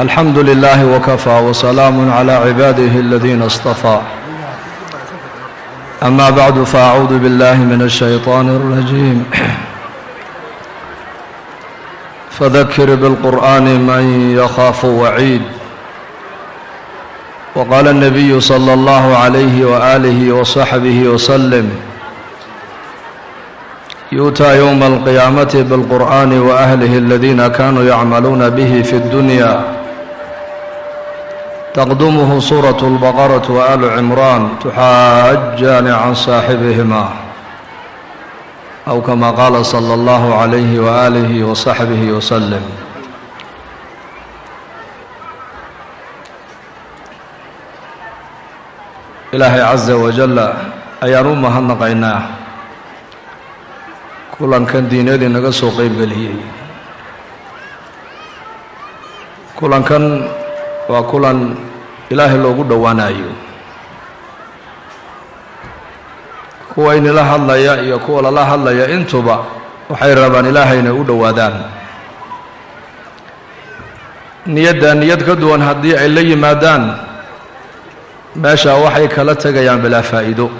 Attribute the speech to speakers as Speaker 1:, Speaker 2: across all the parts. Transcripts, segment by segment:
Speaker 1: الحمد لله وكفى وسلام على عباده الذين اصطفى أما بعد فأعوذ بالله من الشيطان الرجيم فذكر بالقرآن من يخاف وعيد وقال النبي صلى الله عليه وآله وصحبه وسلم يؤتى يوم القيامة بالقرآن وأهله الذين كانوا يعملون به في الدنيا taqdumuhu suuraة اlbaqaraة waalu cimraan tuxaajaani can saaxibihima aw kama qaala slى اllah عalayh walih wصaxbih wslm ilaahay caza wajala ayaan u mahadnaqaynaa kulankan diineedii naga soo qeybgeliyey kulankan waa kulan ilaahay loogu dhowaanayo kuwa inila hadlaya iyo kuwa lala hadlaya intuba waxay rabaan ilaahay inay u dhowaadaan. Niyadda niyad ka duwan haddii ay la yimaadaan meesha waxay kala tegayaan bilaa faa'iido.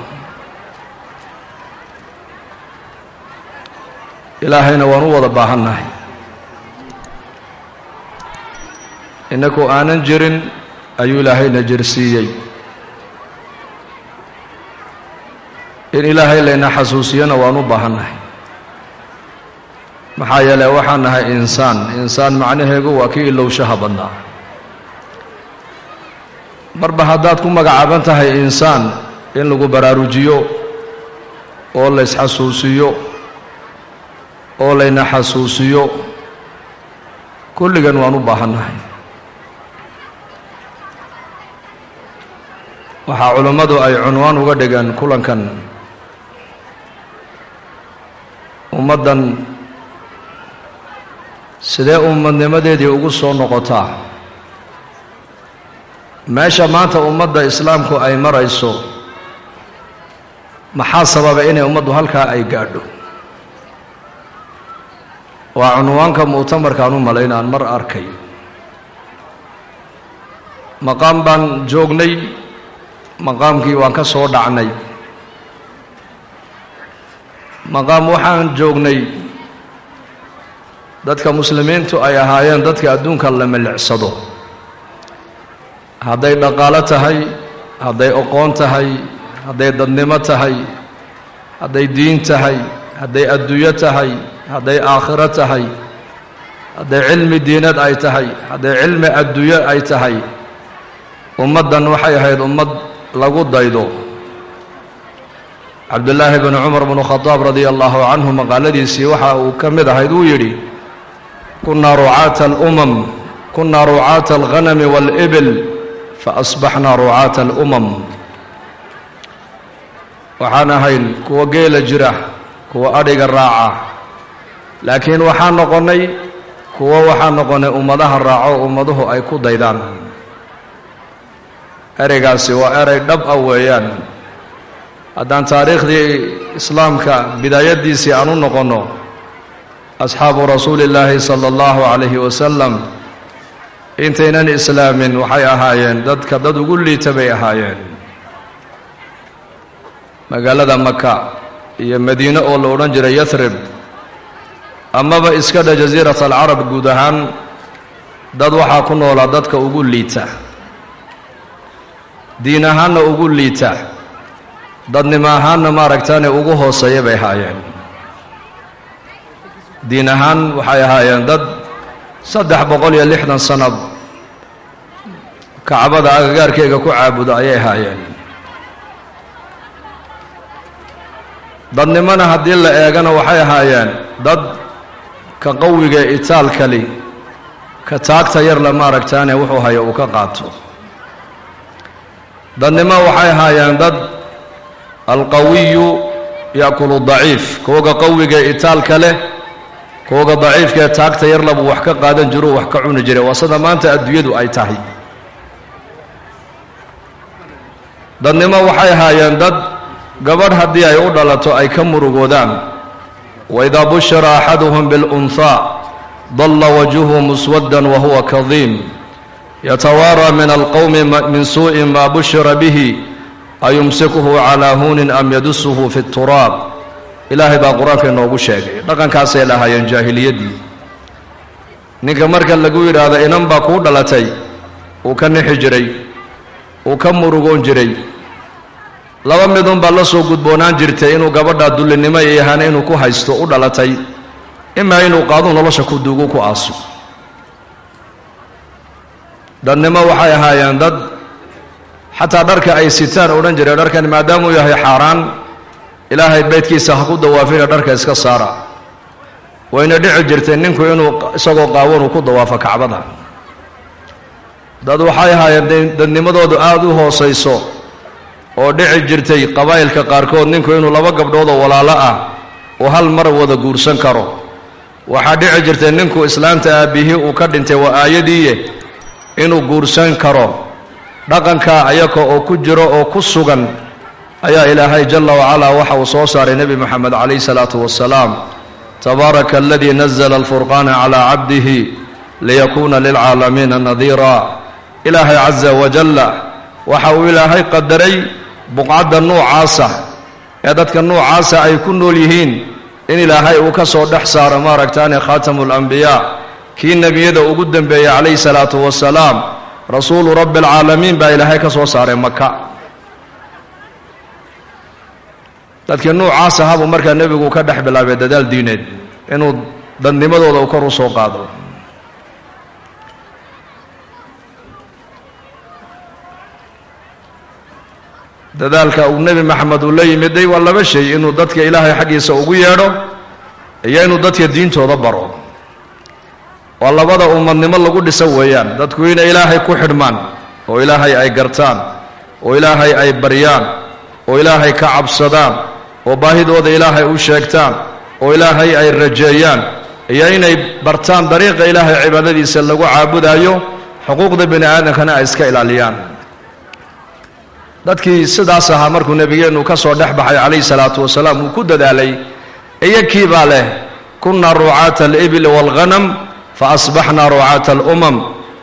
Speaker 1: Ilaahayna waan u wada baahannahay innaku aanan jirin ayuu ilaahayna jirsiiyey. In ilaahay layna xasuusiyana waan u baahannahay maxaa yeele waxaan nahay insaan. Insaan macnaheegu waa kii ilowshaha badnaa. Marba haddaad ku magacaaban tahay insaan in lagu baraarujiyo oo laysxasuusiyo oo layna xasuusiyo kulligan waan u baahannahay waxaa culummadu ay cunwaan uga dhigaan kulankan. Ummaddan sidee ummadnimadeedii ugu soo noqotaa? Meesha maanta ummadda islaamku ay marayso maxaa sababa inay ummaddu halkaa ay gaadho? Waa cunwaanka mu'tamarkaan u malayn aan mar arkay. Maqaam baan joognay maqaamkii waan ka soo dhacnay. Maqaam waxaan joognay. Dadka muslimiintu ay ahaayeen dadka adduunka la milicsado. Hadday dhaqaalo tahay hadday oqoon tahay hadday dadnimo tahay hadday diin tahay hadday adduunyo tahay hadday aakhiro tahay hadday cilmi diinad ay tahay hadday cilmi adduunyo ay tahay. Ummaddan waxay ahayd ummad lagu daydo. Cabdullaahi bnu cumar bnu khadaab radia allahu canhu maqaaladiisii waxa uu ka mid ahayd uu yidhi kunaa rucaata alumam kunaa rucaata alghanami waalibil faasbaxnaa rucaata alumam waxaan ahayn kuwa geela jira kuwa adhiga raaca laakiin waxaan noqonnay kuwo waxaan noqonnay ummadaha raaco ummaduhu ay ku daydaan ereygaasi waa erey dhab ah weeyaan. Haddaan taariikhdii islaamka bidaayaddiisii aan u noqonno asxaabu rasuuli illaahi sala allahu calayhi wasalam intaynan islaamin waxay ahaayeen dadka dad ugu liita bay ahaayeen. Magaalada maka iyo madiine oo la odhan jiray yathrib amaba iska dha jasiirat alcarab guud ahaan dad waxaa ku noolaa dadka ugu liita diin ahaanna ugu liita. Dadnimo ahaanna maaragtaane ugu hooseeya bay ahaayeen. Diin ahaan waxay ahaayeen dad saddex boqol iyo lixdan sanad kacbada agagaarkeyga ku caabuda ayay ahaayeen. Dadnimona haddii la eegana waxay ahaayeen dad ka qawiga itaalkali ka taagta yarla maaragtaane wuxuu hayo uu ka qaato dadnimo waxay ahaayeen dad alqawiyu yaakulu daciif. Kuwaga qawiga itaalka leh kuwaga daciifkaee taagta yarlabuu wax ka qaadan jiruu wax ka cuni jiray waa sida maanta adduunyadu ay tahay. Dadnimo waxay ahaayeen dad gabadh haddii ay u dhalato ay ka murugoodaan. Waidaa bushira axaduhum biاlunhaa dalla wajhuhu muswaddan wahuwa kadiim yatawaaraa min alqowmi min suuءi ma bushira bihi ayumsikuhu calaa huunin am yadusuhu fi اturaab ilaahay baa qur'aanka inoogu sheegay dhaqankaasay lahaayeen jaahiliyaddii ninka marka lagu yidhaahdo inan baa kuu dhalatay uu ka nixi jiray uu ka murugoon jiray laba midun baa la soo gudboonaan jirtay inuu gabadhaa dullinimo iyo yahaana inuu ku haysto u dhalatay imaa inuu qaaduu nolosha ku duugu ku aaso dadnimo waxay ahaayeen dad xataa dharka ay sitaan odhan jireen dharkan maadaamuu yahay xaaraan ilaahay beydkiisa ha ku dawaafina dharka iska saara. Wayna dhici jirtay ninku inuu isagoo qaawanuu ku dawaafo kacbada. Dad waxay ahaayeen dadnimadoodu aada u hoosayso oo dhici jirtay qabaa'ilka qaarkood ninku inuu laba gabdhoodoo walaalo ah uu hal mar wada guursan karo. Waxaa dhici jirtay ninku islaamta aabbihii uu ka dhintay waa aayadiiye inuu guursan karo. Dhaqanka ayaka oo ku jiro oo ku sugan ayaa ilaahay jala wacalaa waxa uu soo saaray nebi moxamed calayhi salaatu wasalaam tabaaraka aladii nazla alfurqaana calaa cabdihi liyakuuna lilcaalamiina nadiira. Ilaahay casa wajalla waxa uu ilaahay qadaray buqcadda nuucaasa. Ee dadka nuucaasa ay ku nool yihiin in ilaahay uu ka soo dhex saaro maaragtaane khaatamu alambiyaa kii nebiyada ugu dembeeyey calayhi salaatu wasalaam rasuulu rabbi alcaalamiin baa ilaahay ka soo saaray maka dadkii nuucaas ahaa buu markaa nebigu ka dhex bilaabay dadaal diineed inuu dadnimadooda uu kor u soo qaado. Dadaalka uu nebi maxamed uu la yimiday waa laba shay inuu dadka ilaahay xaggiisa ugu yeedho iyo inuu dadka diintooda baro waa labada ummadnimo lagu dhisa weeyaan. Dadku inay ilaahay ku xidhmaan oo ilaahay ay gartaan oo ilaahay ay baryaan oo ilaahay ka cabsadaan oo baahidooda ilaahay u sheegtaan oo ilaahay ay rajeeyaan iyo inay bartaan dariiqa ilaahay cibaadadiisa lagu caabudaayo xuquuqda bini aadamkana ay iska ilaaliyaan. Dadkii sidaas ahaa markuu nebigeennu ka soo dhex baxay calayhi salaatu wasalaam uu ku dadaalay iyakii baa leh kunna ruucaata alibli waalghanam fa asbaxnaa ruucaata alumam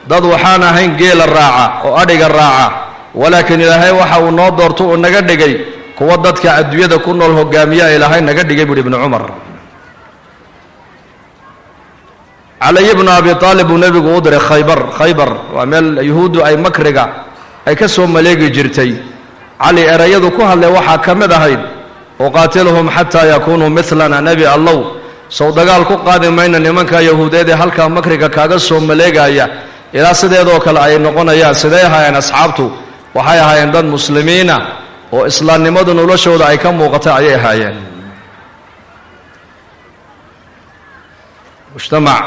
Speaker 1: dad waxaan ahayn geela raaca oo adhiga raaca walaakiin ilaahay waxa uu noo doorto uu naga dhigay kuwa dadka adduunyada ku nool hogaamiyaa ilaahay naga dhigay buuhi ibnu cumar caliy bnu abi aalib buu nebigu u diray khaybar khaybar waa meel yuhuuddu ay makriga ay ka soo maleegi jirtay cali erayadu ku hadlay waxaa ka mid ahayd uqaatilhum xataa yakuunuu milana nebi allow sow dagaal ku qaadi mayna nimanka yahuudeed ee halkaa makriga kaaga soo maleegaya. Ilaa sideedoo kale ay noqonayaan. Siday ahaayeen asxaabtu? Waxay ahaayeen dad muslimiina oo islaamnimadu noloshooda ay ka muuqata ayay ahaayeen. Mujtamac.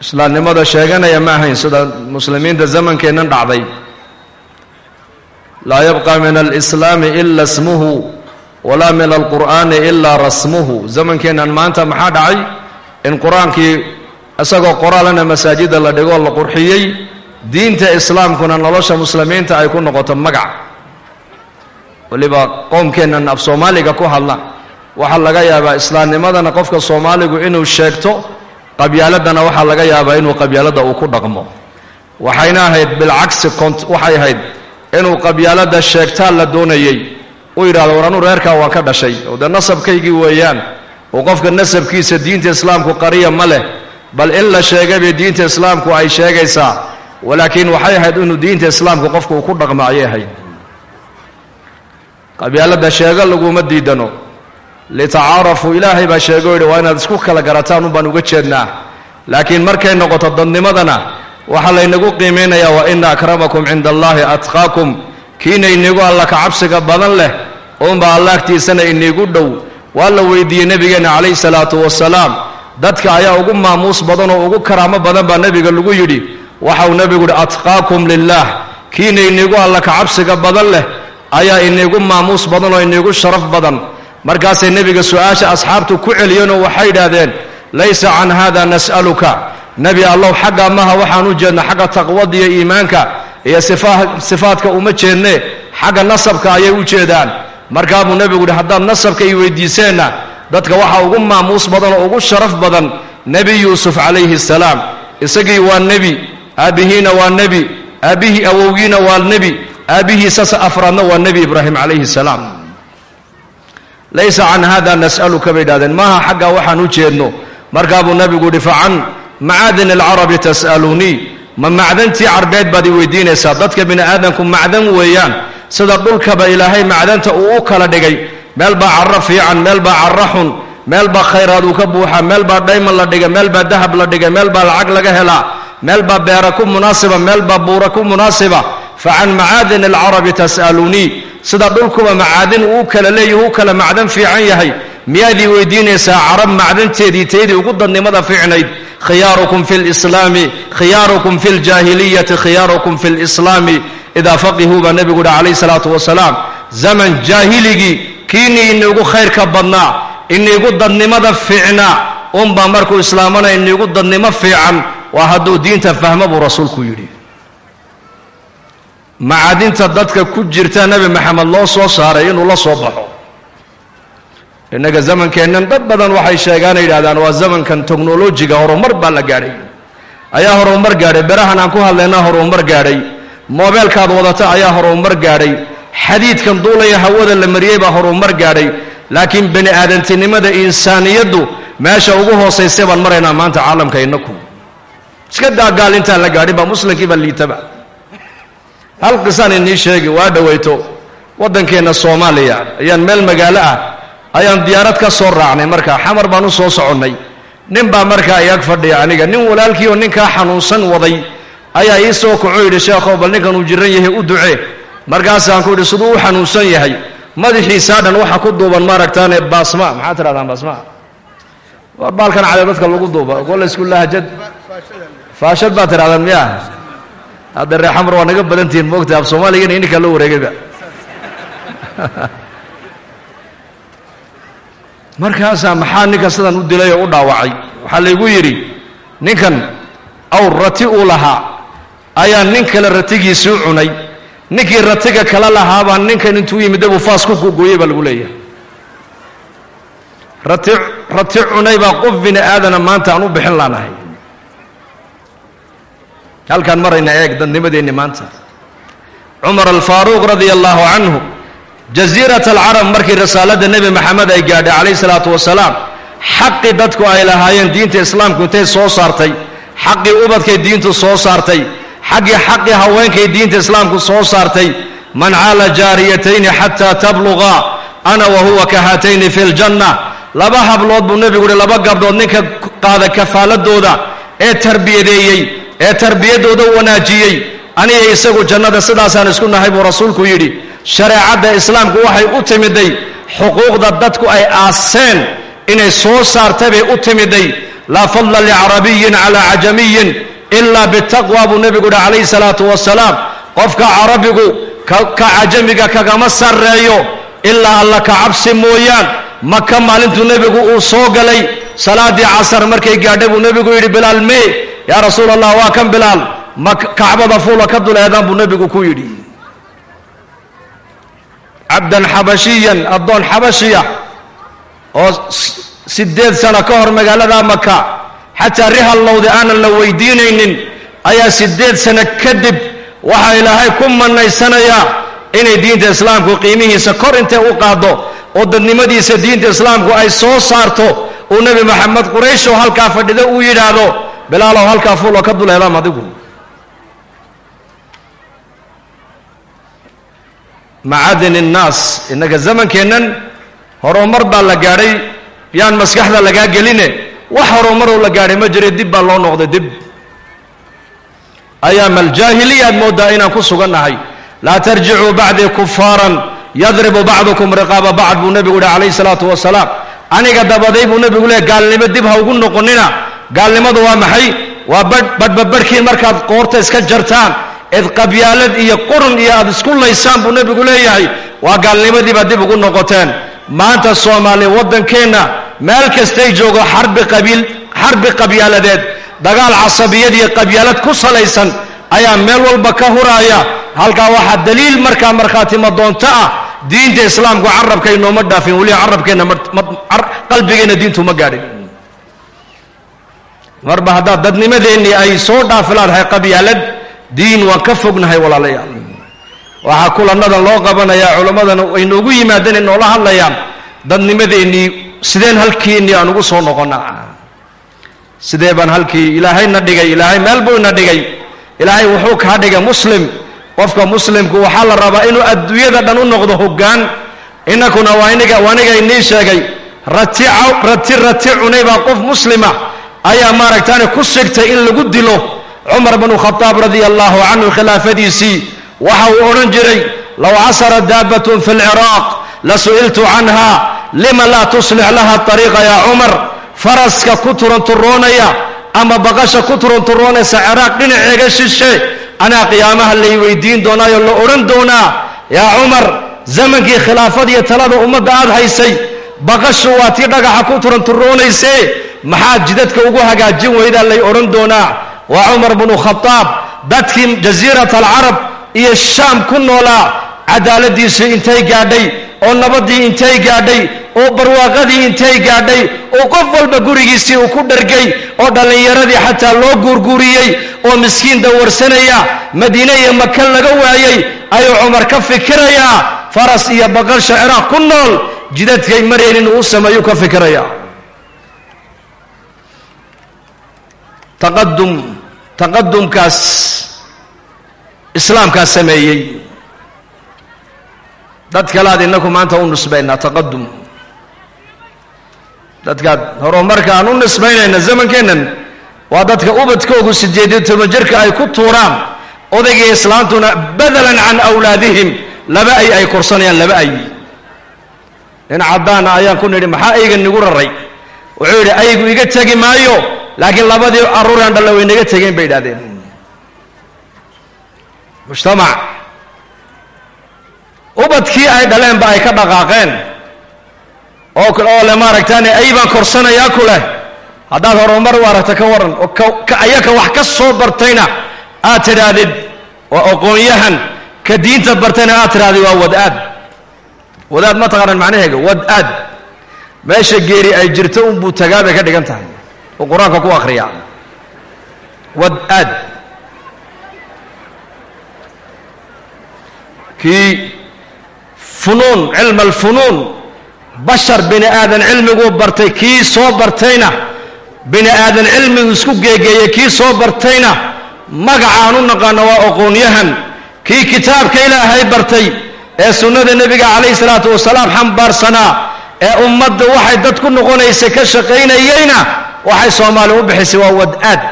Speaker 1: Islaamnimada sheeganaya ma ahayn sida muslimiinta zamankeennan dhacday. Laa yabqa min alislaami ila smuhu walaa min alqur'aani ilaa rasmuhu zamankeennan maanta maxaa dhacay in qur'aankii isagoo qoraalana masaajidda la dhigoo la qurxiyey diinta islaamkuna nolosha muslimiinta ay ku noqoto magac weliba qowmkeennan af soomaaliga ku hadla waxaa laga yaabaa islaamnimadana qofka soomaaligu inuu sheegto qabyaaladana waxaa laga yaabaa inuu qabyaaladda uu ku dhaqmo waxayna ahayd bilcagsi waxay ahayd inuu qabyaaladda sheegtaa la doonayey uu yidhahdo war anuu reerkaa waan ka dhashay. Oo dee nasabkaygii weeyaan oo qofka nasabkiisa diinta islaamku qariya ma leh bal in la sheegabay diinta islaamku ay sheegaysaa. Walaakiin waxay ahayd inuu diinta islaamku qofku uu ku dhaqmo ayay ahayd. Qabyaaladda sheego laguma diidano. Litacaarafuu ilaahay baa sheego yidhi waa inaad isku kala garataan unbaan uga jeednaa. Laakiin markay noqoto dadnimadana waxaa laynagu qiimaynayaa wa ina akramakum cinda allaahi atqaakum kiina inigu alla ka cabsiga badan leh uunba allaagtiisana inigu dhow. Waa la weydiiyey nebigeenna calayhi salaatu wasalaam dadka ayaa ugu maamuus badan oo ugu karaamo badan baa nebiga lagu yidhi. Waxa uu nebigu yidhi atqaakum lilaah kiina inigu alla ka cabsiga badan leh ayaa inigu maamuus badan oo inigu sharaf badan. Markaasay nebiga su'aasha asxaabtu ku celiyeenoo waxay yidhaahdeen laysa can hada nas'aluka. Nebi allow xagga maha waxaan u jeedna xagga taqwada iyo iimaanka iyo sifaadka uma jeedne xagga nasabka ayay u jeedaan. Markaa buu nebigu yidhi haddaad nasabka i weydiiseenna dadka waxaa ugu maamuus badan oo ugu sharaf badan nebi yuusuf calayhi salaam. Isagii waa nebi aabbihiina waa nebi aabbihii awowgiina waa nebi aabbihiisasa afraadna waa nebi ibraahim calayhi salaam. Laysa can hada nas'aluka bay idhahdeen maaha xaggaa waxaan u jeedno. Markaa buu nebigu yihi facan macaadin alcarabi tas'alunii ma macdantii carbeed baad i weydiinaysaa. Dadka bini aadamku macdan weeyaan. Sida dhulkaba ilaahay macdanta uu u kala dhigay. Meel baa carro fiican meel baa carro xun. Meel baa khayraad uu ka buuxa meel baa dhayman la dhigay meel baa dahab la dhigay meel baa lacag laga helaa. Meel baa beera ku munaasiba meel baa buura ku munaasiba. Fa can macaadin alcarabi tas'alunii sida dhulkuba macaadin uu kala leeyahy u kala macdan fiican yahay miyaadii weydiinaysaa carab macdanteedii taydii ugu dadnimada fiicnayd khiyaarukum fi lislaami khiyaarukum fi ljaahiliyati khiyaarukum fi lislaami idaa faqihuu baa nebigu yihi calayhi salaatu wasalaam zaman jaahiligii kiinii iniigu khayrka badnaa iniigu dadnimada fiicnaa unbaa markuu islaamana iniigu dadnimo fiican waa hadduu diinta fahmo buu rasuulku yidhi. Macadinta dadka ku jirta nebi maxamed loo soo saaray inuu la soo baxo innaga zamankeennan dad badan waxay sheegaana yidhahdaan waa zamankan teknolojiga horumar baa la gaadhay. Ayaa horumar gaadhay. Berahan aan ku hadlaynaa horumar gaadhay. Moobeelkaad wadata ayaa horumar gaadhay. Xadiidkan duulaya hawada la mariyey baa horumar gaadhay. Laakiin bani aadantinimada insaaniyaddu meesha ugu hoosaysay baan maraynaa maanta caalamka inaku iska daa gaal intaan la gaadhin baa muslimkii baa liitaba hal qisaan inii sheegi waa dhowayto waddankeenna soomaaliya ayaan meel magaalo ah ayaan diyaarad ka soo raacnay markaa xamar baan u soo soconnay. Nin baa markaa iag fadhiya aniga nin walaalkii oo ninkaa xanuunsan waday ayaa ii soo kaco yidhi sheekhow bal ninkan uu jiran yahay u ducee markaasaan ku yidhi siduu u xanuunsan yahay. Madaxiisaa dhan waxa ku duuban maaragtaane baasma. Maxaad tidhahdaan baasma? War baalkan cade dadka lagu duuba kolle isku lahjad faashad baad tidhahdaan miya hadda ree xamar waa naga badantihiin moogta af soomaaligana ininkaa loo wareegayba markaasaa maxaa ninka sidan u dilay oo u dhaawacay? Waxaa laygu yidhi ninkan awr rati uu lahaa ayaa nin kale ratigiisii cunay. Ninkii ratiga kala lahaabaa ninkan intuu yimid buu faas ku gooyey baa lagu leeyahay. Rati rati cunay baa qof bini aadana maanta aan u bixin laanahay halkaan marayna eeg dadnimadeenni maanta. Cumar alfaaruuq radia allaahu canhu jasiirat alcarab markii risaaladda nebi maxamed ay gaadhay calayhi salaatu wasalaam xaqii dadku ay lahaayeen diinta islaamku intay soo saartay xaqii ubadkay diintu soo saartay xaggii xaqii haweenkay diinta islaamku soo saartay man caala jaariyatayni xataa tabluqa ana wa huwa ka haatayni fi ljanna laba hablood buu nebigu uhi laba gabdhood ninka qaada kafaaladooda ee tarbiyadeeyey ee tarbiyaddooda wanaajiyey aniga isagu jannada sidaasaan isku nahay buu rasuulku yidhi shareecadda islaamku waxay u timiday xuquuqda dadku ay aaseen inay soo saartay bay u timiday laa fadla licarabiyin calaa cajamiyin ilaa bitaqwa buu nebigu uhi calayhi salaatu wasalaam. Qofka carabigu ka cajamiga kagama sarreeyo ilaa alla ka cabsi mooyaan. Maka maalintuu nebigu uu soo galay salaaddii casar markay gaadhay buu nebigu yidhi bilaal mee yaa rasuul allah waa kan bilaal ma kacbada fuula ka dul eedaan buu nebigu ku yidhi cabdan xabashiyan addoon xabashiya oo siddeed sano ka hor magaalada maka xataa rihallowda aanan la weydiinaynin ayaa siddeed sano kadib waxaa ilaahay ku manaysanayaa inay diinta islaamku qiimihiisa kor intay u qaaddo oo dadnimadiisa diinta islaamku ay soo saarto uu nebi maxamed quraysh oo halkaa fadhida uu yidhaahdo bilaalow halkaa fuuloo ka duleedaam adigu macadin innaas innaga zamankeennan horumar baa la gaadhay yaan maskaxda lagaa geline. Wax horumaroo la gaadhay ma jire dib baa loo noqday dib. Ayaam aljaahiliya aad mooddaa inaan ku sugannahay. Laa tarjicuu bacdii kufaaran yadribu bacdukum riqaaba bacd buu nebigu yihi calayhi salaatu wasalaam. Aniga dabaday buu nebigu leey gaalnimo dib ha ugu noqonina gaalnimadu waa maxay? Waa badhbabadhkiin markaad qoorta iska jartaan eed qabyaalad iyo qurun iyo aad isku laysaan buu nebigu leeyahay. Waa gaalnimadiibaad dib ugu noqoteen. Maanta soomaaliya waddankeenna meel kastay joogo xarbi qabyaaladeed dagaal casabiyad iyo qabyaalad ku salaysan ayaa meel walba ka huraaya. Halkaa waxaa daliil markaa markhaatimo doonto ah. Diinta islaamku carabka inooma dhaafin weliba carabkeenna qalbigeenna diintu ma gaadhin. Marba haddaad dadnimadeennii ay soo dhaafilaadahay qabyaalad diin waan ka fognahay walaalayaal. Waxaa kulanadan loo qabanayaa culammadana ay noogu yimaadeen ay noola hadlayaan dadnimadeennii sideen halkiinnii aan ugu soo noqonnaa. Sidee baan halkii ilaahayna dhigay? Ilaahay meel buu ina dhigay. Ilaahay wuxuu kaa dhigay muslim. Qofka muslimku waxaa la rabaa inuu adduunyada dhan u noqdo hoggaan. Inakuna waa iniga waa aniga inii sheegay rati rati cunay baa qof muslima. Ayaa maaragtaani ku sigtay in lagu dilo cumar bnu khadaab radia allahu canhu khilaafadiisii waxa uu odhan jiray low casara daabatun fi lciraaq la su'iltu canha lima laa tuslix laha ariiqa yaa cumar faraska ku turanturoonaya ama baqasha ku turanturoonaysa ciraaq dhinaceega shishe anaa qiyaamaha lay weydiin doonaayo la odhan doonaa yaa cumar zamankii khilaafadiiyo talada ummadda aad haysay baqashu waa tii dhagaxa ku turanturoonaysee maxaad jidadka ugu hagaajin weydaa lay odhan doonaa waa cumar bnu khadaab dadkii jasiirat alcarab iyo shaam ku noolaa cadaaladiisii intay gaadhay oo nabadii intay gaadhay oo barwaaqadii intay gaadhay oo qof walba gurigiisii uu ku dhargay oo dhallinyaradii xataa loo guurguuriyey oo miskiin dawarsanaya madiine iyo maka laga waayey ayuu cumar ka fikirayaa faras iyo baqalsha ciraaq ku nool jidadkay mareen inuu u sameeyuu ka fikiraya taqadum taqadumkaas islaamkaa sameeyey. Dad kalaad inaku maanta u nisbaynaa taqadum dadkaad horumarka aan u nisbaynayna zamankeennan waa dadka ubadkoogu sideediyo toban jirka ay ku tuuraan odaygii islaantuna badalan can awlaadihim laba ay ay korsanayaan laba ay. Nin caddaana ayaan ku nidhi maxaa ayga nigu raray? Wuxuu yidhi aygu iga tegi maayo laakiin labadii carruuraan dhalla way naga tegeen bay idhahdeen mujtamac. Ubadkii ay dhaleenba ay ka dhaqaaqeen. Oo oo le maaragtaane ay baan korsanayaa ku leh. Haddaad horumar u aragta ka waran oo ayaka wax ka soo bartayna aad tidhaahdid waa aqoon-yahan ka diinta bartayna aad tidhahdid waa wad-aad wadaad ma taqaanaan macnaheega wad-aad meesha geeri ay jirto unbuu tagaa bay ka dhigan tahay oo qur'aanka ku akhriyaa wad-aad kii funuun cilma alfunuun bashar bini aadan cilmiguu bartay kii soo bartayna bini aadan cilmigu isku geegeeyey kii soo bartayna magacaan u naqaano waa aqoonyahan kii kitaabka ilaahay bartay ee sunnada nebiga calayhi salaatu wasalaam xambaarsanaa ee ummadda waxay dad ku noqonaysay ka shaqaynayeyna waxay soomaali u bixisay waa wad-aad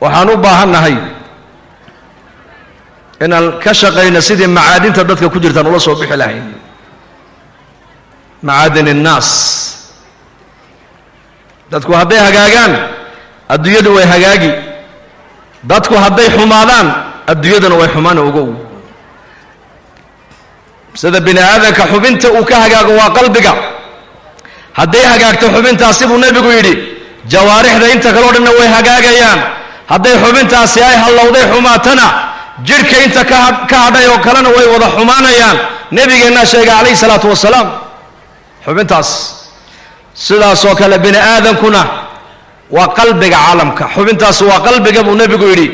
Speaker 1: waxaan u baahannahay inaan ka shaqayno sidii macaadinta dadka ku jirtaan ula soo bixi lahayn. Macaadin innaas. Dadku hadday hagaagaan adduunyadu way hagaagi. Dadku hadday xumaadaan adduunyaduna way xumaan ogow sida bini aadanka xubinta uu ka hagaago waa qalbiga. Hadday hagaagto xubintaasi buu nebigu yidhi jawaarixda inta kaleo dhanna way hagaagayaan. Hadday xubintaasi ay hallowday xumaatana jidhka inta ka hadhay oo kalena way wada xumaanayaan. Nebigeennaa sheegay calayhi salaatu wasalaam xubintaas sidaasoo kale bini aadankuna waa qalbiga caalamka. Xubintaas waa qalbiga buu nebigu yidhi.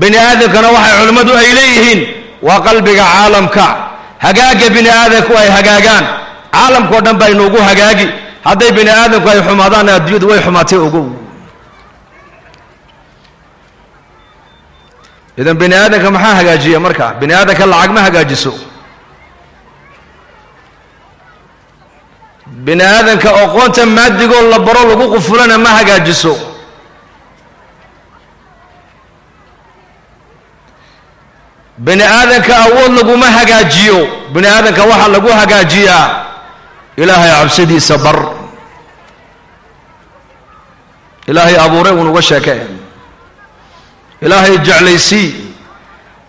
Speaker 1: Bini aadamkana waxay culimmadu ay leeyihiin waa qalbiga caalamka hagaaga bini aadanku ay hagaagaan. Caalamkao dhan baa inuugu hagaagi. Hadday bini aadamku ay xumaadaanna adduunyadu way xumaatay ogow idan bini aadamka maxaa hagaajiya marka? Bini aadamka lacag ma hagaajiso. Bini aadamka aqoonta maadigoo la baro lagu qufulana ma hagaajiso bini aadamka awood laguma hagaajiyo. Bini aadamka waxaa lagu hagaajiyaa. Ilaahay cabsidiisa bar. Ilaahay abuuray unuga sheekee ilaahay jeclaysii.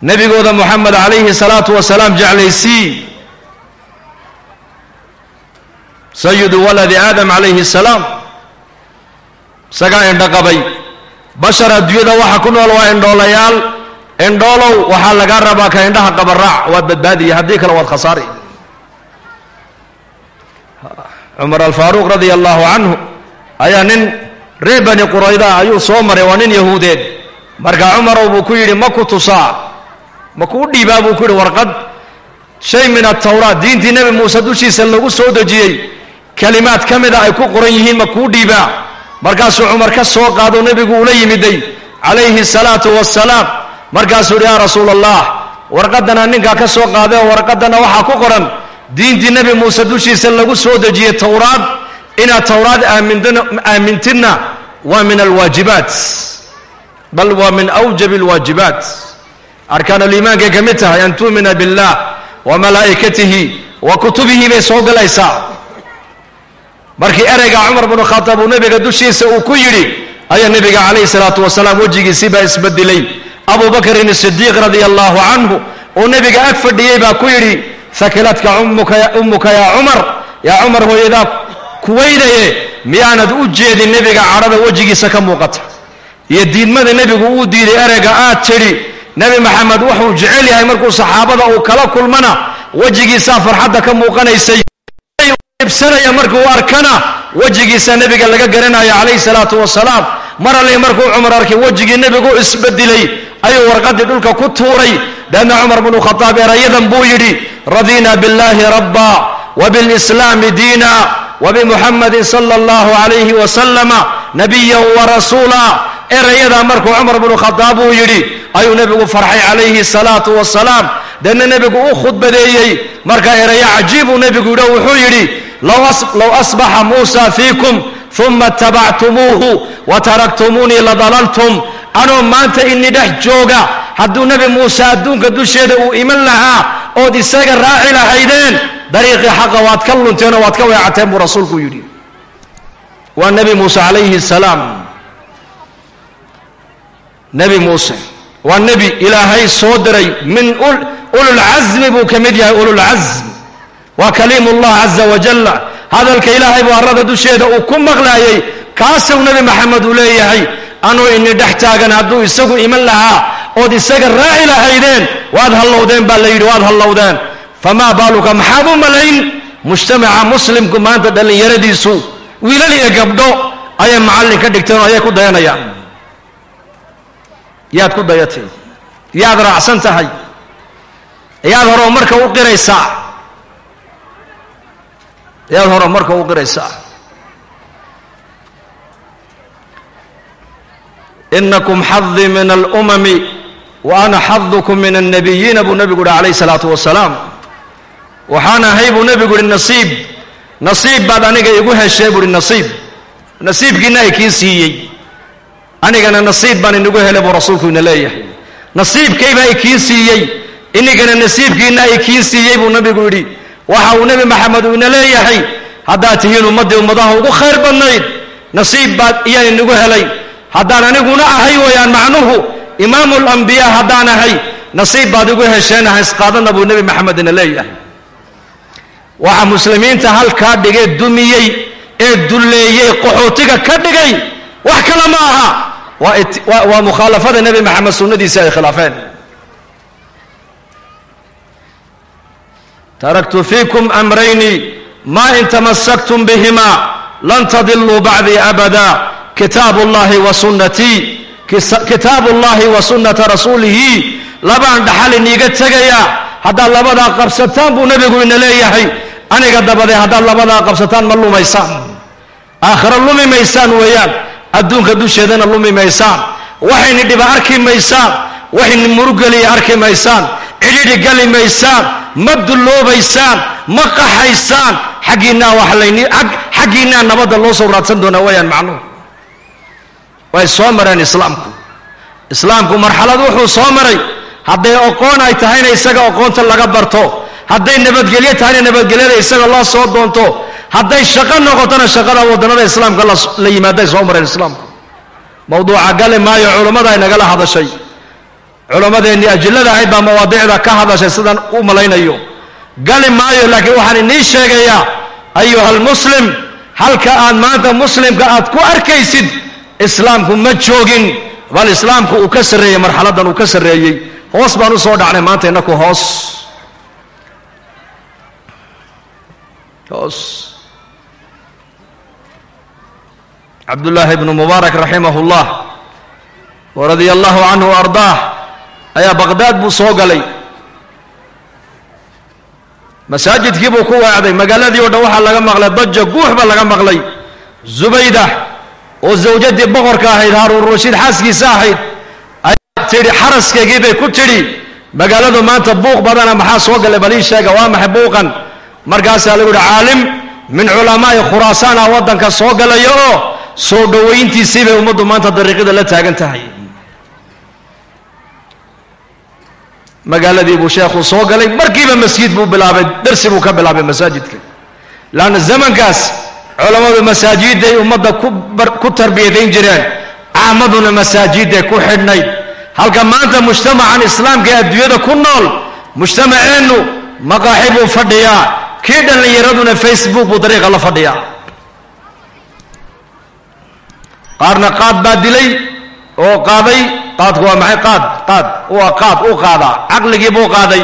Speaker 1: Nebigooda moxamed calayhi salaatu wasalaam jeclaysii. Sayidu waladi aadam calayhi salaam. Isagaa indhaqabay bashar adduunyada waxa ku nool waa indhoolayaal indhoolow waxaa lagaa rabaa ka indhaha qabaraac waad badbaadiya haddii kale waad khasaari. Cumar alfaaruuq radia allahu canhu ayaa nin reer bani qurayda ayuu soo maray waa nin yahuudeed. Marka cumarow buu ku yidhi ma ku tusaa ma kuu dhiibaa buu ku yidhi warqad shay min atawraat diintii nebi muuse dushiisa lagu soo dejiyey kelimaad ka mida ay ku qoran yihiin ma kuu dhiibaa. Markaasuu cumar ka soo qaado nebigu ula yimiday calayhi salaatu wassalaam markaasuu yidhi yaa rasuula allah warqadana ninkaa ka soo qaadee warqadana waxaa ku qoran diintii nebi muuse dushiisa lagu soo dejiyey towraad inaad towraad aamintidna waa min alwaajibaat. Bal waa min awjab alwaajibaat. Arkaan aliimaankay ka mid tahay an tuumina billah wa malaa'ikatihi wa kutubihi bay soo galaysaa. Markii ereyga cumar bnu khataab uu nebiga dushiisa uu ku yidhi ayaa nebiga calayhi salaatu wasalaam wejigiisii baa isbedelay abu bakrin sidiiq radia allahu canhu uu nebiga ag fadhiyey baa ku yidhi hakiladka ummuka yaa cumar yaa cumar hooyadaa kuweynaye miyaanad u jeedin nebiga cadhada wejigiisa ka muuqata? Iyo diidmada nebigu uu diiday ereyga aad tidhi nebi maxamed wuxuu jecel yahay markuu saxaabada uu kala kulmana wejigiisaa farxadda ka muuqanaysay ibsanaya markuu arkana wejigiisa nebiga laga garanaya calayhi salaatu wasalaam. Mar alle markuu cumar arkay wejigii nebigu isbedelay ayuu warqadii dhulka ku tuuray. Leanna cumar bnu khadaab erayadan buu yidhi radiina biاllahi rabba wbilislaami diina wbimuxamadin sala allahu calayhi wasalama nabiyan warasuula erayadaa markuu cumar bnu khadaab uu yidhi ayuu nebigu farxay calayhi salaatu wasalaam deedna nebigu u khudbadeeyey marka erayo cajiibuu nebigu yidhi wuxuu yidhi low asbaxa muusa fiikum uma itabactumuuhu wataraktumuunii ladalaltum anoo maanta ini dhex jooga. Hadduu nebi muuse adduunka dusheeda uu iman lahaa ood isaga raaci lahaydeen dariiqii xaqa waad ka lunteen oo waad ka weecateen buu rasuulku yidhi. Waa nebi muuse calayhi salaam. Nebi muuse waa nebi ilaahay soo diray min ululcasmi buu ka mid yahay ululcasm waa kaliim ullah caza wajalla hadalka ilaahay buu arrada dusheeda uu ku maqlaayay kaasuu nebi maxamed uu leeyahay anuu ini dhex taagan hadduu isagu iman lahaa ood isaga raaci lahaydeen waad hallowdeen baa la yidhi waad hallowdeen. Famaa baaluka maxaad u malayn? Mujtamaca muslimku maanta dhallinyaradiisu wiilal iyo gabdho ayay macallin ka dhigteen oo ayay ku dayanayaan. Yaad ku dayatay. Yaad raacsan tahay. Yaad horumarka u qiraysaa. Yaad horumarka u qiraysaa inakum xadii min alumami wa ana xadukum min annabiyiina buu nebigu uhi calayhi salaatu wasalaam waxaan ahay buu nebigu uhi nasiib nasiib baad aniga igu heshee buuhi nasiib nasiibkiina ay kii siiyey anigana nasiib baan inagu helay buu rasuulku ina leeyahay nasiibkayba ay kii siiyey inigana nasiibkiina ay kii siiyey buu nebigu yidhi waxa uu nebi maxamed uu ina leeyahay haddaad tihiin ummaddii ummadaha ugu khayr badnayd nasiib baad iyaan inagu helay haddaan aniguna ahay weeyaan macnuhu imaamu lambiyaa haddaan ahay nasiib baad igu hesheenaha isqaadana buu nebi maxamed ina leeyahay. Waxaa muslimiinta halkaa dhigee dumiyey ee dulleeyey qaxootiga ka dhigay wax kale ma aha. Waa mukhaalafada nebi maxamed sunnadiisa ay khilaafeen. Taraktu fiikum amrayni ma in tamasaktum bihima lan tadiluu bacdii abada kitaab ullahi wa sunnatii kitaabu ullahi wa sunnata rasuulihi labaan dhaxal iniiga tegaya haddaad labadaa qabsataan buu nebigu ina leeyahay aniga dabadee haddaad labadaa qabsataan ma lumaysaan. Aakhiro lumi maysaan weeyaan adduunka dusheedana lumi maysaan. Waxayni dhiba arki maysaan waxayni murugeliya arki maysaan. Cidhidhi gali maysaan ma dulloobaysaan ma qaxaysaan. Xaggiinaa wax layni xaggiinaa nabadda loo soo raadsan doonaa weeyaan macnuhu way soo mareen islaamku. Islaamku marxalad wuxuu soo maray. Hadday oqoon ay tahayna isaga oqoonta laga barto. Hadday nabadgelyo tahayna nabadgelyada isaga loo soo doonto. Hadday shaqo noqotona shaqada waddannada islaamka la yimaaday soo mareen islaamku. Mawduuca gali maayo culummada ay nagala hadashay. Culummadeennii ajillada ahayd baa mawaadiicda ka hadashay sidaan u malaynayo. Gali maayo laakiin waxaan inii sheegayaa ayuha almuslim halka aad maanta muslimka aad ku arkaysid islaamku ma joogin. Bal islaamku uu ka sarreeyey marxaladdan uu ka sarreeyey. Hoos baan u soo dhacnay maanta innaku hoos. Hoos. Cabdullaahi ibnu mubaarak raximah اllah waradia allahu canhu ardaah ayaa baqdaad buu soo galay. Masaajidkii buu ku weecday magaaladii o dhan waxaa laga maqlay daja guux baa laga maqlay zubayda oo zawjadii boqorka ahayd haaruun rashiid xaaskiisa ahayd ayaa tidhi xaraskeygii bay ku tidhi magaaladu maanta buuq badana maxaa soo galay? Bal ii sheega waa maxay buuqan? Markaasaa lagu yihi caalim min culamaa'i khuraasaan ah waddanka soo galaya oo soo dhowayntiisii bay ummaddu maanta dariiqada la taagan tahay. Magaaladii buu sheekhu soo galay markiiba masjid buu bilaabay darsi buu ka bilaabay masaajidka. Laanna zamankaas culammadu masaajiday ummadda ku tarbiyadayn jireen. Caamaduna masaajiday ku xidhnayd halka maanta mujtamacan islaamka ee adduunyada ku nool mujtamaceennu maqaaxi buu fadhiyaa. Kii dhallinyaraduna facebook buu dariiqa la fadhiyaa. Qaarna qaad baa dilay oo qaaday qaadku waa maxay? Qaad qaad. Waa qaad uu qaadaa. Caqligii buu qaaday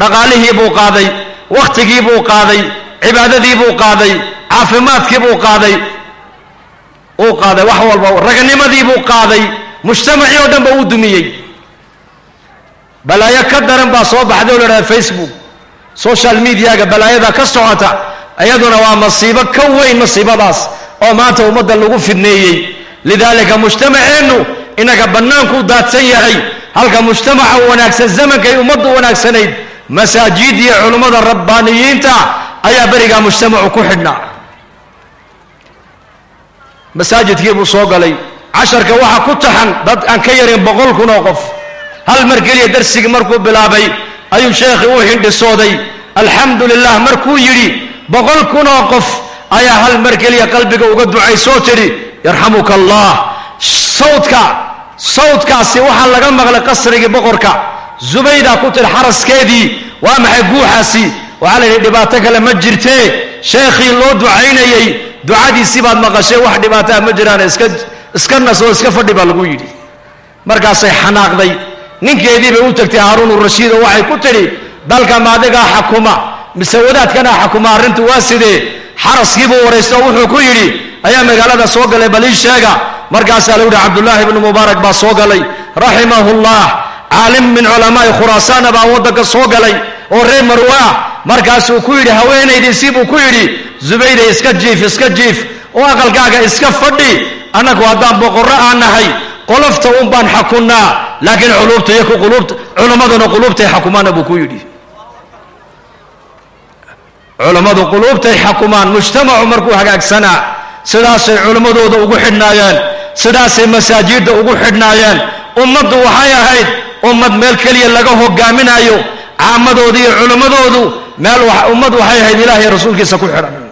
Speaker 1: dhaqaalihii buu qaaday wakhtigii buu qaaday cibaadadii buu qaaday caafimaadkii buu qaaday uu qaaday wax walba raganimadii buu qaaday mujtamacii oo dhan ba uu dumiyey. Balaayo ka daran baa soo baxday oo la idhaha facebook social mediaga balaayada ka socota iyaduna waa masiibo ka weyn masiibadaas oo maanta ummadda lagu fidneeyey. Lidaalika mujtamaceennu inaga bannaankuu daadsan yahay halka mujtamaca wanaagsan zamankay ummaddu wanaagsanayd masaajid iyo culummada rabbaaniyiinta ayaa berigaa mujtamacu ku xidhnaa masaajidkii buu soo galay. Casharka waxaa ku taxan dad aan ka yarin boqol kun oo qof. Hal mar keliya darsigii markuu bilaabay ayuu sheekhii u xindhisooday alxamdu lilah markuu yidhi boqol kun oo qof ayaa hal mar keliya qalbiga uga ducaysoo tidhi yarxamuka allah sawdka sawdkaasi waxaa laga maqlay qasrigii boqorka. Zubaydaa ku tidhi xaraskeedii waa maxay guuxaasi? Waxaa la yidhi dhibaato kale ma jirtee sheekhii loo ducaynayey ducadiisii baad maqashay wax dhibaataa ma jiraan iska iska nasoo iska fadhi baa lagu yidhi. Markaasay xanaaqday. Ninkeedii bay u tagtay haaruunu rashiid oo waxay ku tidhi dalka maadigaa xakuma mise wadaadkanaa xakuma arrintu waa sidee? Xaraskiibuu waraysto wuxuu ku yidhi ayaa magaalada soo galay bal ii sheega. Markaasaa lagu yihi cabdullaahi ibnu mubaarak baa soo galay. Raximahullah caalim min culamaa'i khuraasaana baa waddanka soo galay oo reer marwe ah markaasuu ku yidhi haweenaydiisii buu ku yidhi zubayday iska jiif iska jiif. Oo aqalkaaga iska fadhi. Annagu haddaan boqorro aan nahay qolofta un baan xakunnaa. Laakiin quluubta iyo quluubta culammaduna quluubtay xakumaana buu ku yidhi. Culammadu quluubtay xakumaan mujtamacu markuu hagaagsanaa sidaasay culimmadooda ugu xidhnaayeen. Sidaasay masaajidda ugu xidhnaayeen. Ummaddu waxay ahayd ummad meel keliya laga hogaaminayo caamadoodu iyo culimmadoodu meel ummad waxay ahayd ilahay rasuulkiisa ku xidhan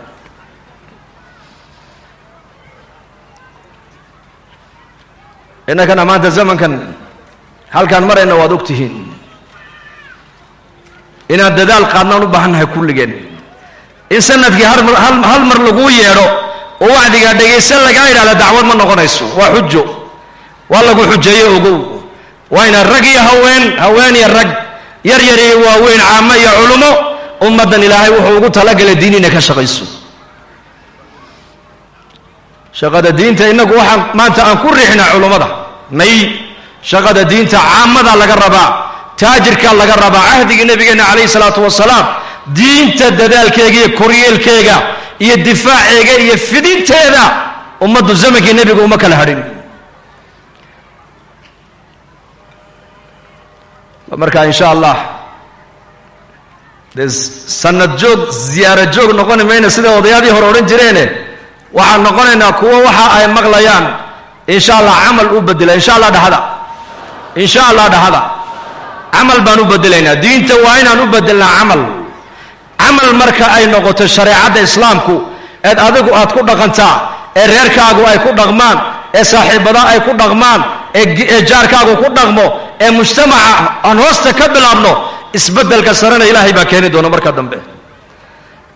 Speaker 1: innankana maanta zamankan halkaan marayna waad og tihiin inaan dadaal qaadnaan u baahannahay kulligeen. In sannadkii hal mar laguu yeedho oo wacdigaa dhegaysan lagaa idhahda dacwad ma noqonayso. Waa xujo. Waa lagu xujeeye ogow. Wayna rag iyo haween haween iyo rag yar yar iyo waaweyn caamo iyo culummo ummaddan ilaahay wuxuu ugu talagalay diin inay ka shaqayso shaqada diinta innagu waxaan maanta aan ku riixnaa culummada may shaqada diinta caamada laga rabaa taajirka laga rabaa cahdigii nabigeenna calayhi salaatu wasalaam diinta dadaalkeega iyo koryeelkeega iyo difaaceega iyo fidinteeda ummaddu zamankii nebigu uma kala hadhin. Marka in sha allah dee sanad joog ziyaara joog noqoni mayna sida odayaadii hore odhan jireene waxaan noqonaynaa kuwo waxa ay maqlayaan. In sha allah camal u bedela insha allah dhahada. In sha allah dhahada. Camal baan u bedelaynaa diinta waa inaan u bedelnaa camal. Camal marka ay noqoto shareecadda islaamku eed adigu aad ku dhaqantaa ee reerkaagu ay ku dhaqmaan ee saaxiibada ay ku dhaqmaan ee jaarkaagu ku dhaqmo ee mujtamaca aan hoosta ka bilaabno isbeddelka sarena ilaahay baa keeni doona marka dambe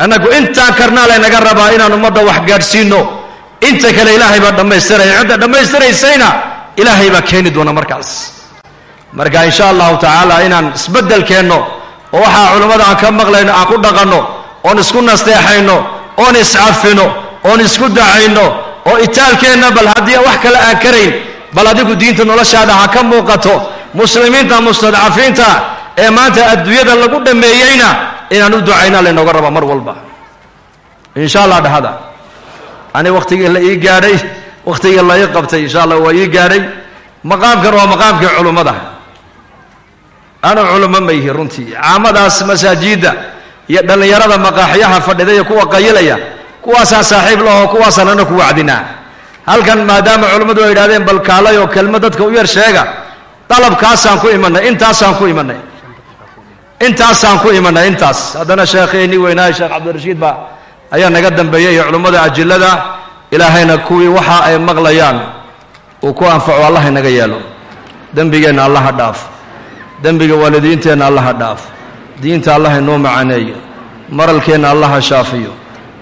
Speaker 1: annagu intaan karnaa laynaga rabaa inaan ummadda wax gaadhsiino inta kale ilaahay baa dhammaystiraya. Cidda dhammaystiraysayna ilaahay baa keeni doona markaas. Marka in sha allahu tacaala inaan isbeddel keenno oo waxaa culummada aan ka maqlayno aan ku dhaqanno oon isku nasteexayno oon iscafino oon isku dacayno oo itaalkeenna bal haddii wax kale aan karayn bal adigu diinta noloshaada ha ka muuqato. Muslimiinta mustadcafiinta ee maanta adduunyada lagu dhammeeyeyna inaan u ducayna laynooga raba mar walba. Insha allah dhahada. Ani wakhtigii la ii gaadhay wakhtigii la ii qabtay insha allah waa ii gaadhay. Maqaamkan waa maqaamkii culummada anu culummo ma yihi runtii. Caamadaas masaajidda iyo dhallinyarada maqaaxyaha fadhida iyo kuwa qayilaya kuwaasaan saaxiib laho kuwaasaan ana ku wacdinaa. Halkan maadaama culimmadu ay yidhahdeen bal kaalay oo kelma dadka u yar sheega dalabkaasaan ku imanay intaasaan ku imanay intaasaan ku imanay intaas. Haddana sheekheennii weynaaye sheekh cabdirashiid baa ayaa naga dambeeyey iyo culimmada ajillada ilaahayna kuwii waxa ay maqlayaan uu ku anfaco allah inaga yeelo. Dembigeenna allaha dhaaf. Dembiga waalidiinteenna allaha dhaaf. Diinta allah inoo macaneeyo maralkeenna allaha shaafiyo.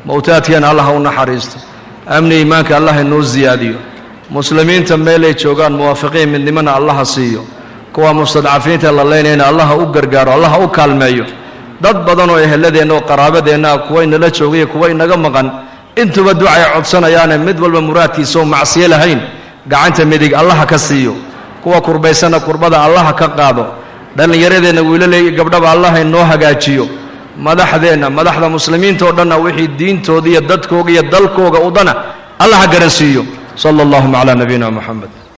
Speaker 1: Mowtaadkeenna allaha u naxariisto. Amni iimaanka allah inoo siyaadiyo muslimiinta meelay joogaan muwaafiqiin midnimona allaha siiyo kuwa mustadcafiinta la leynayna allaha u gargaaro allaha u kaalmeeyo. Dad badan oo eheladeenna oo qaraabadeenna kuwa inala joogaya kuwa inaga maqan intuba ducay codsanayaane mid walba muraadkiisa oo macsiyo lahayn. Gacanta midig allaha ka siiyo. Kuwa kurbaysanna kurbada allaha ka qaado. Dhallinyaradeenna wiilaley gabdhaba allaha inoo hagaajiyo. Madaxdeenna madaxda muslimiinta oo dhanna wixii diintooda iyo dadkooga iyo dalkooga udana allaha garansiiyo sala allahuma calaa nabiyina moxamed